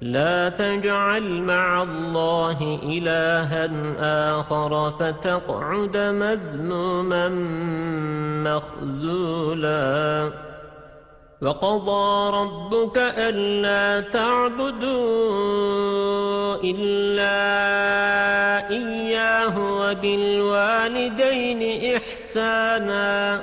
لا تجعل مع الله إلها آخر فتقعد مذموما مخزولا وقضى ربك ألا تعبدوا إلا إياه وبالوالدين إحسانا.